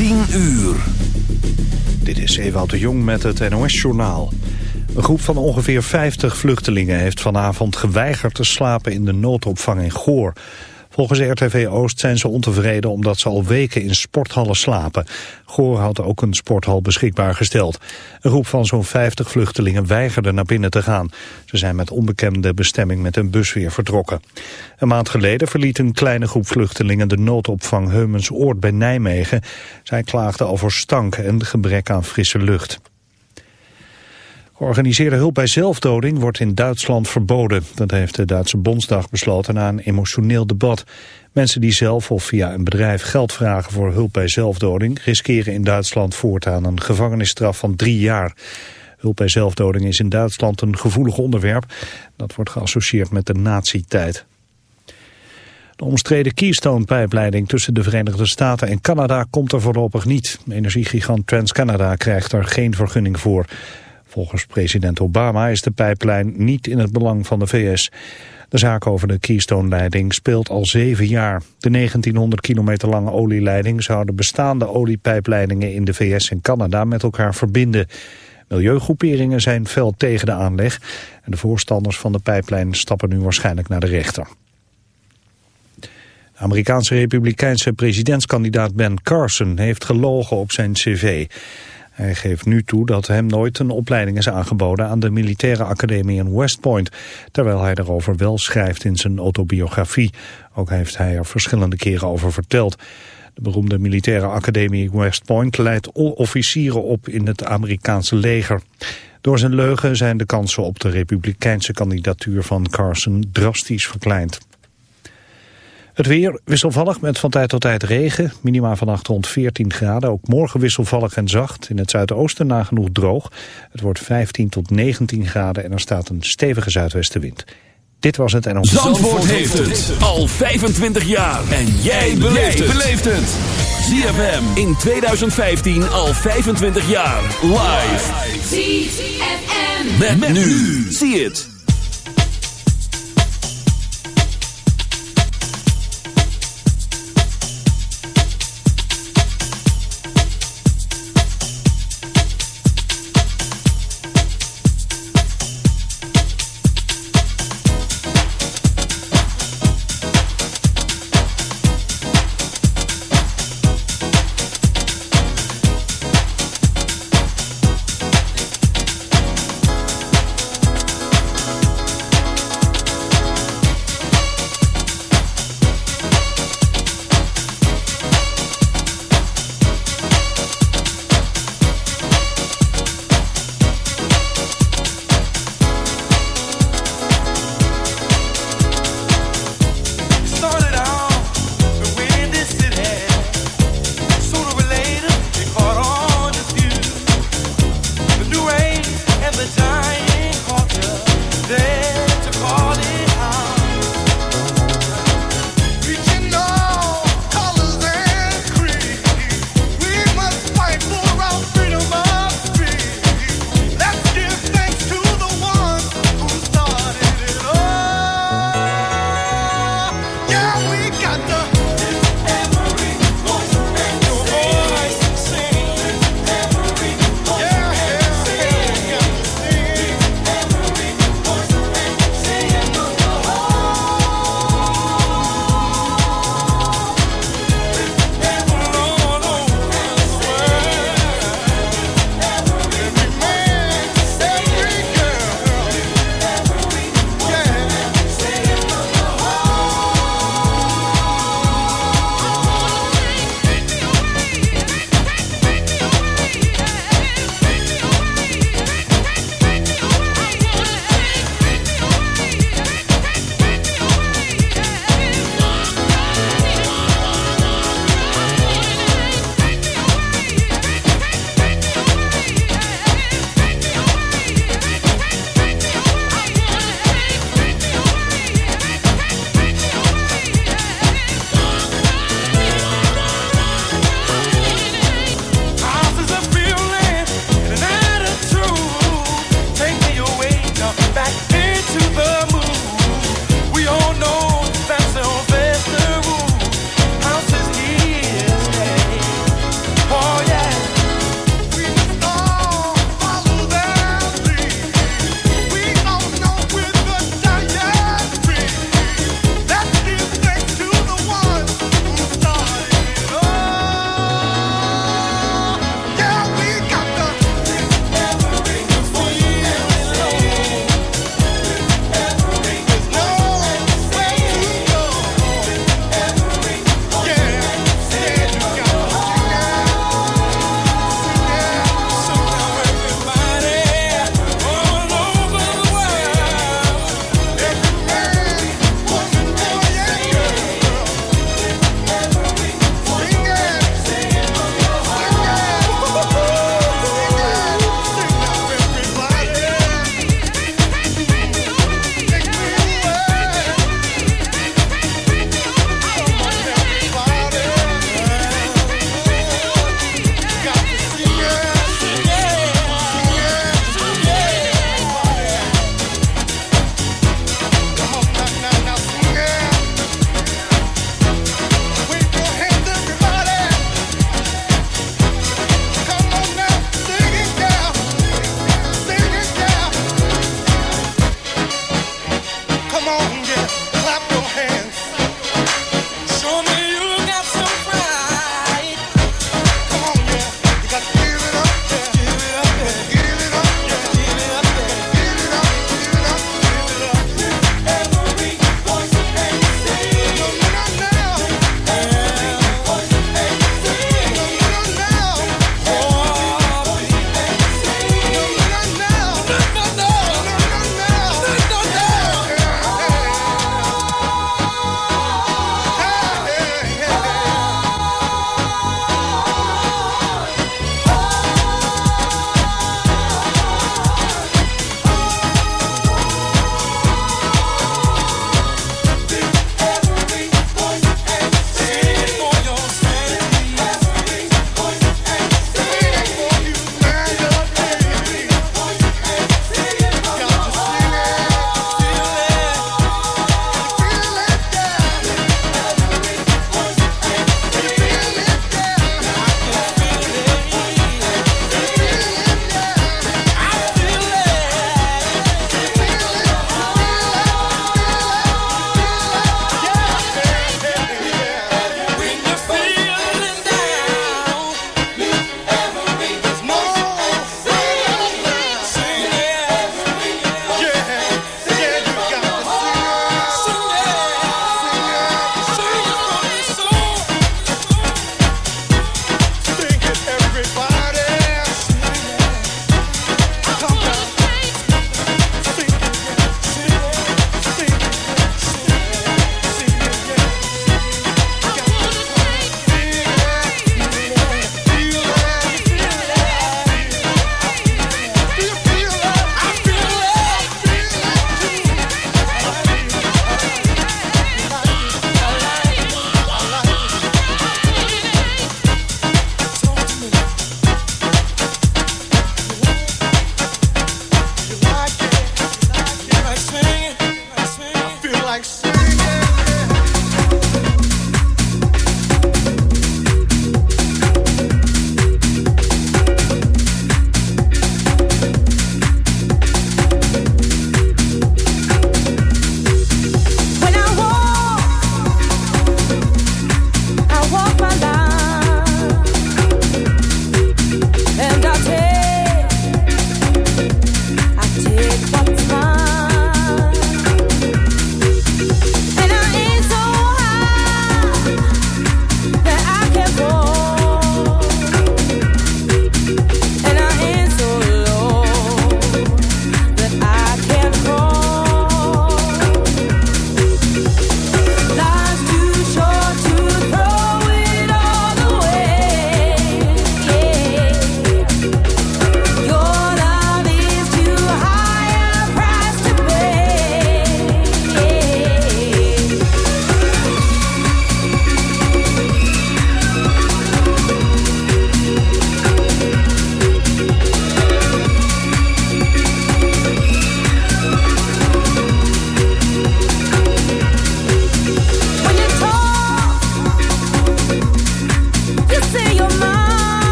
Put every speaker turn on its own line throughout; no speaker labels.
10 uur.
Dit is Ewout de Jong met het NOS-journaal. Een groep van ongeveer 50 vluchtelingen heeft vanavond geweigerd te slapen in de noodopvang in Goor. Volgens RTV Oost zijn ze ontevreden omdat ze al weken in sporthallen slapen. Goor had ook een sporthal beschikbaar gesteld. Een groep van zo'n 50 vluchtelingen weigerde naar binnen te gaan. Ze zijn met onbekende bestemming met een bus weer vertrokken. Een maand geleden verliet een kleine groep vluchtelingen de noodopvang Heumensoord bij Nijmegen. Zij klaagden over stank en gebrek aan frisse lucht. Georganiseerde hulp bij zelfdoding wordt in Duitsland verboden. Dat heeft de Duitse Bondsdag besloten na een emotioneel debat. Mensen die zelf of via een bedrijf geld vragen voor hulp bij zelfdoding... riskeren in Duitsland voortaan een gevangenisstraf van drie jaar. Hulp bij zelfdoding is in Duitsland een gevoelig onderwerp. Dat wordt geassocieerd met de nazi-tijd. De omstreden Keystone-pijpleiding tussen de Verenigde Staten en Canada komt er voorlopig niet. Energiegigant TransCanada krijgt er geen vergunning voor. Volgens president Obama is de pijplijn niet in het belang van de VS. De zaak over de Keystone-leiding speelt al zeven jaar. De 1900 kilometer lange olieleiding zou de bestaande oliepijpleidingen in de VS en Canada met elkaar verbinden. Milieugroeperingen zijn fel tegen de aanleg en de voorstanders van de pijplijn stappen nu waarschijnlijk naar de rechter. Amerikaanse republikeinse presidentskandidaat Ben Carson heeft gelogen op zijn cv. Hij geeft nu toe dat hem nooit een opleiding is aangeboden aan de militaire academie in West Point, terwijl hij daarover wel schrijft in zijn autobiografie. Ook heeft hij er verschillende keren over verteld. De beroemde militaire academie West Point leidt officieren op in het Amerikaanse leger. Door zijn leugen zijn de kansen op de republikeinse kandidatuur van Carson drastisch verkleind. Het weer wisselvallig met van tijd tot tijd regen. Minima vannacht rond 14 graden. Ook morgen wisselvallig en zacht. In het zuidoosten nagenoeg droog. Het wordt 15 tot 19 graden en er staat een stevige zuidwestenwind. Dit was het en
ons. Zandvoort heeft het al 25 jaar. En jij beleeft het. ZFM in 2015 al 25 jaar. Live. ZFM. Met, nu. Zie het.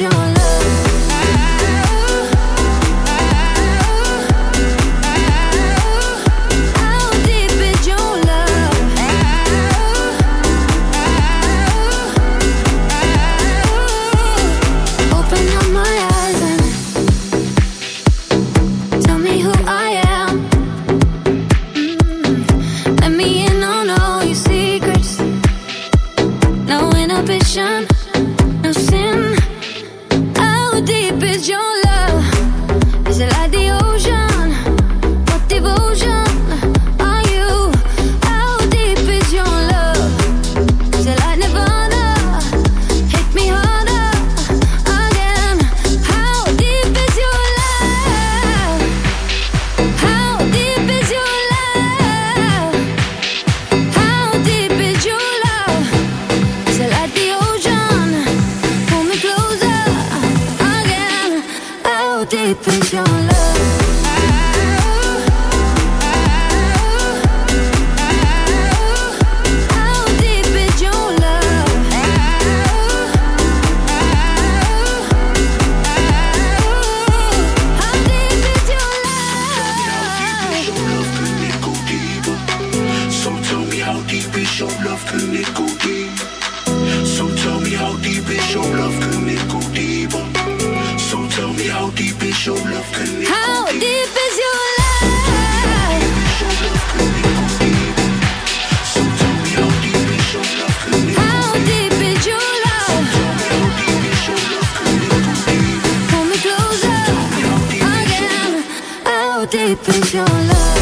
you alone.
deep is your love?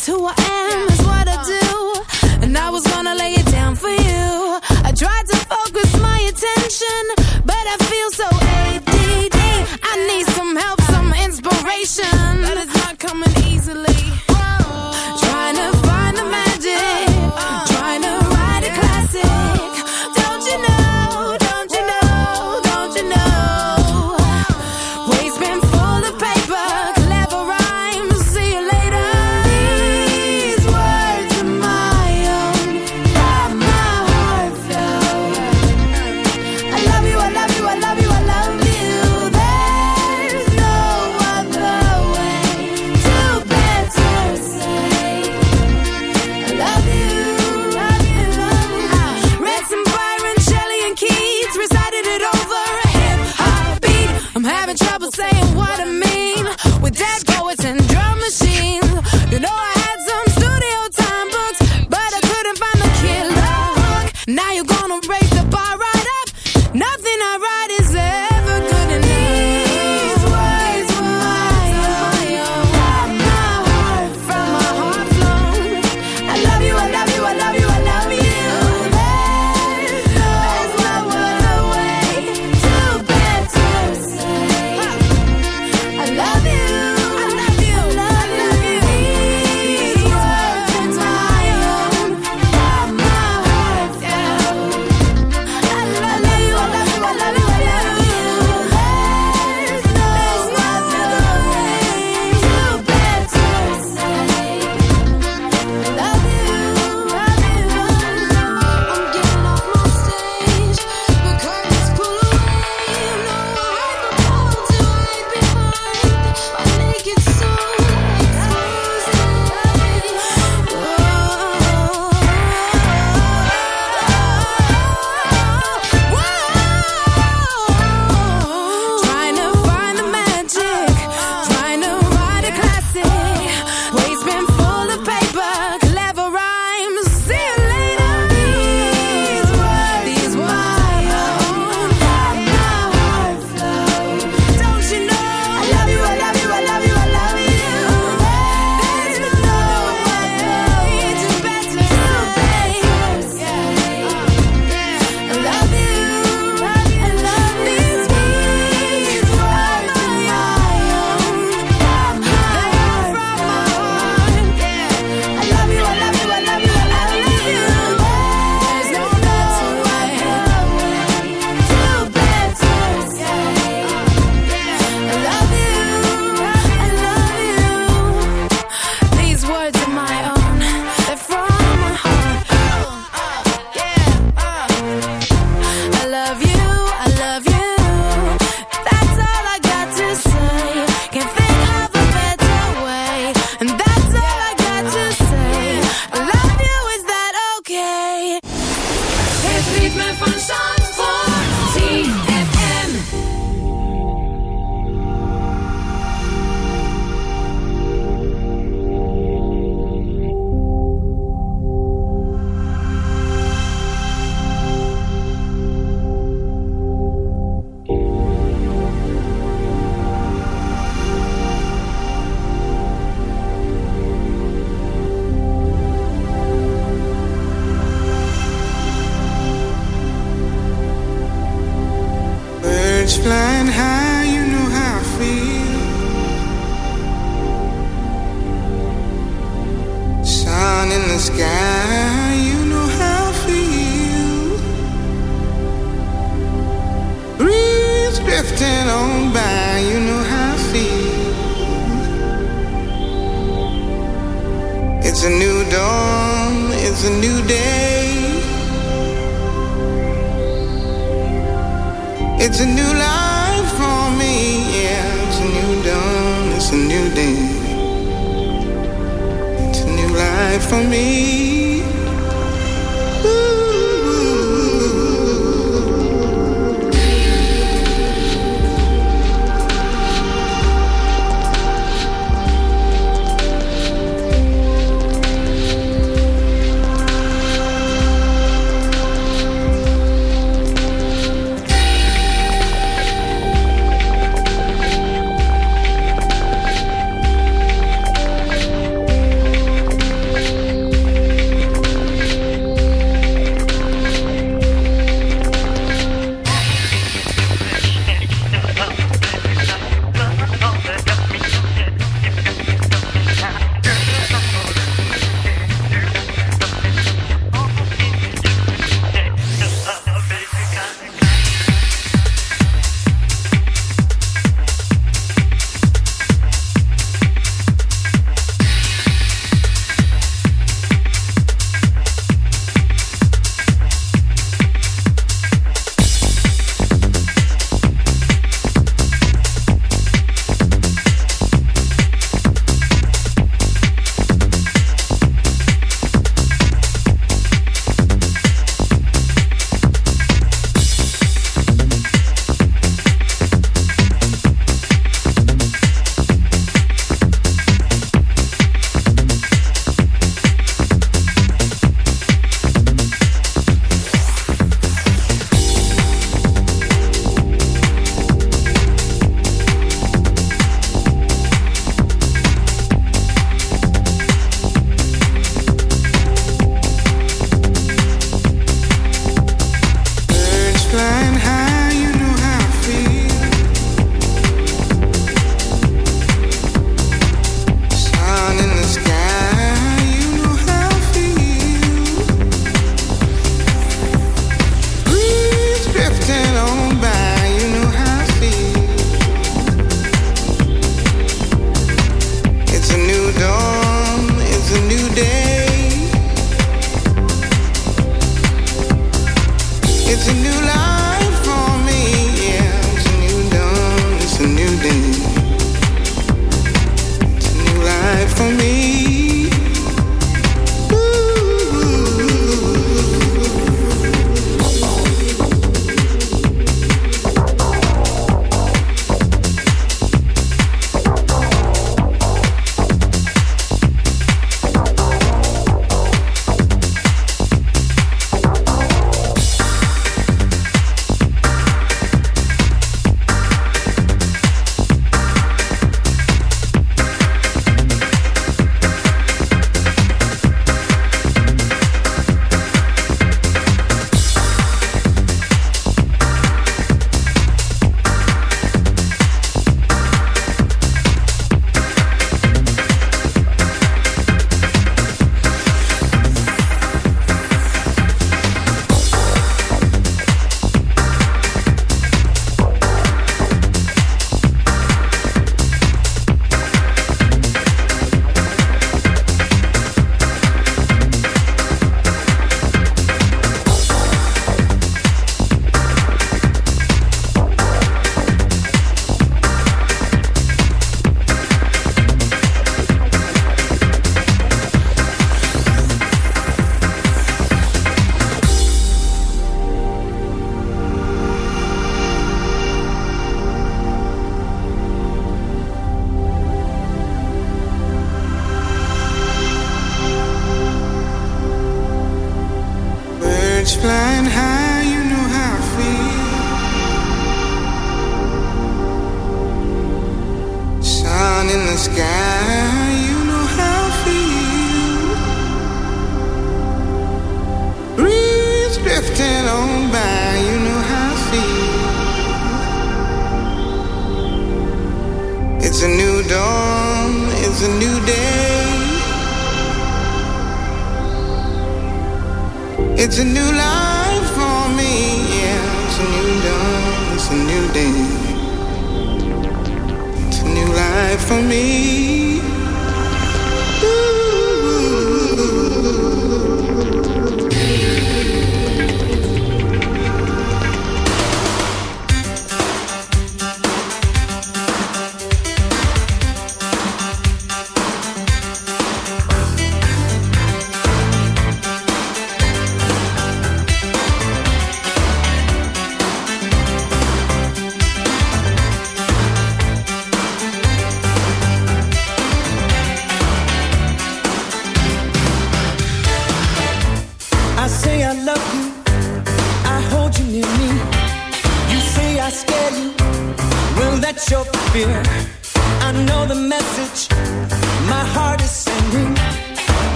It's who I am, it's what I do.
And I was
gonna lay it down for you. I tried to focus my attention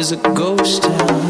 is a ghost town.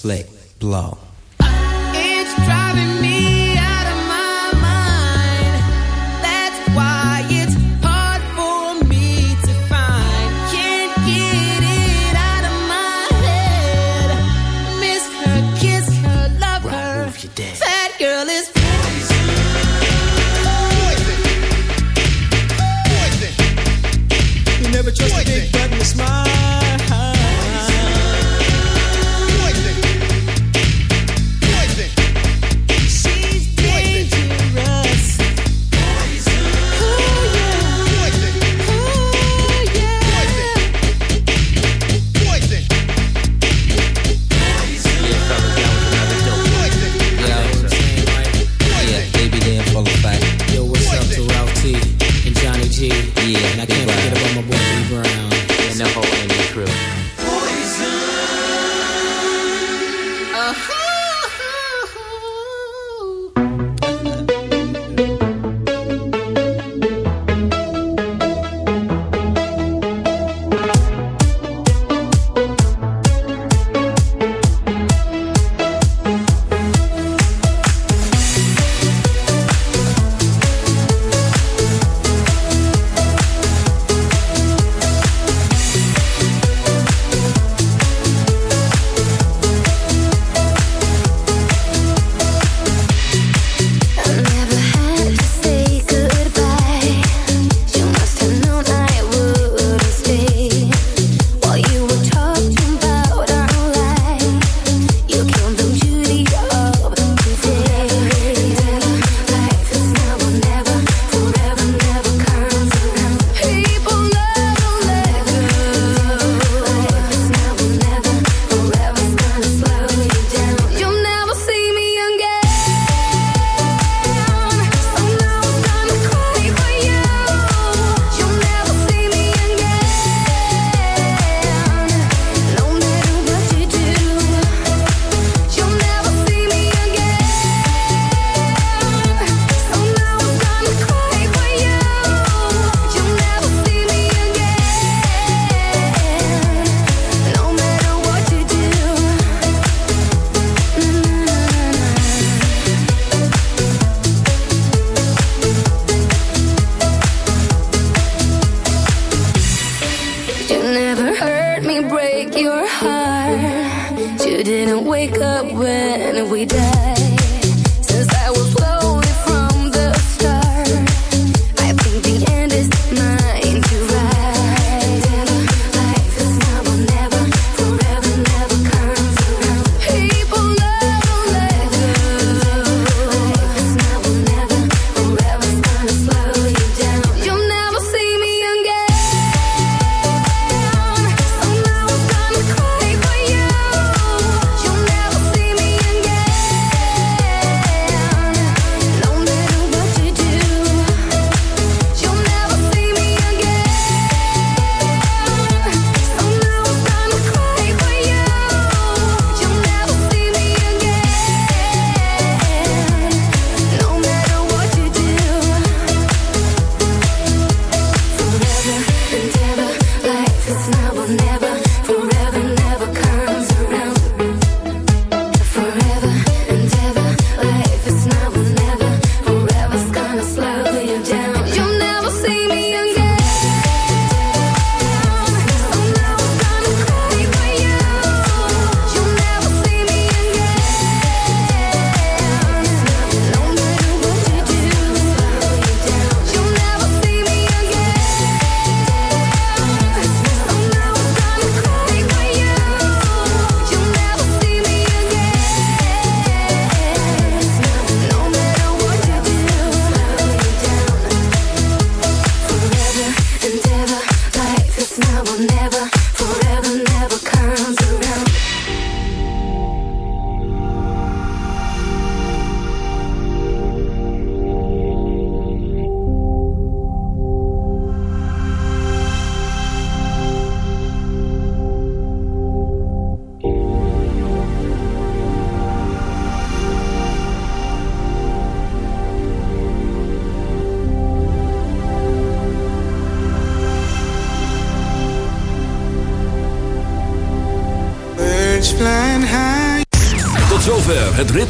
flick, blow.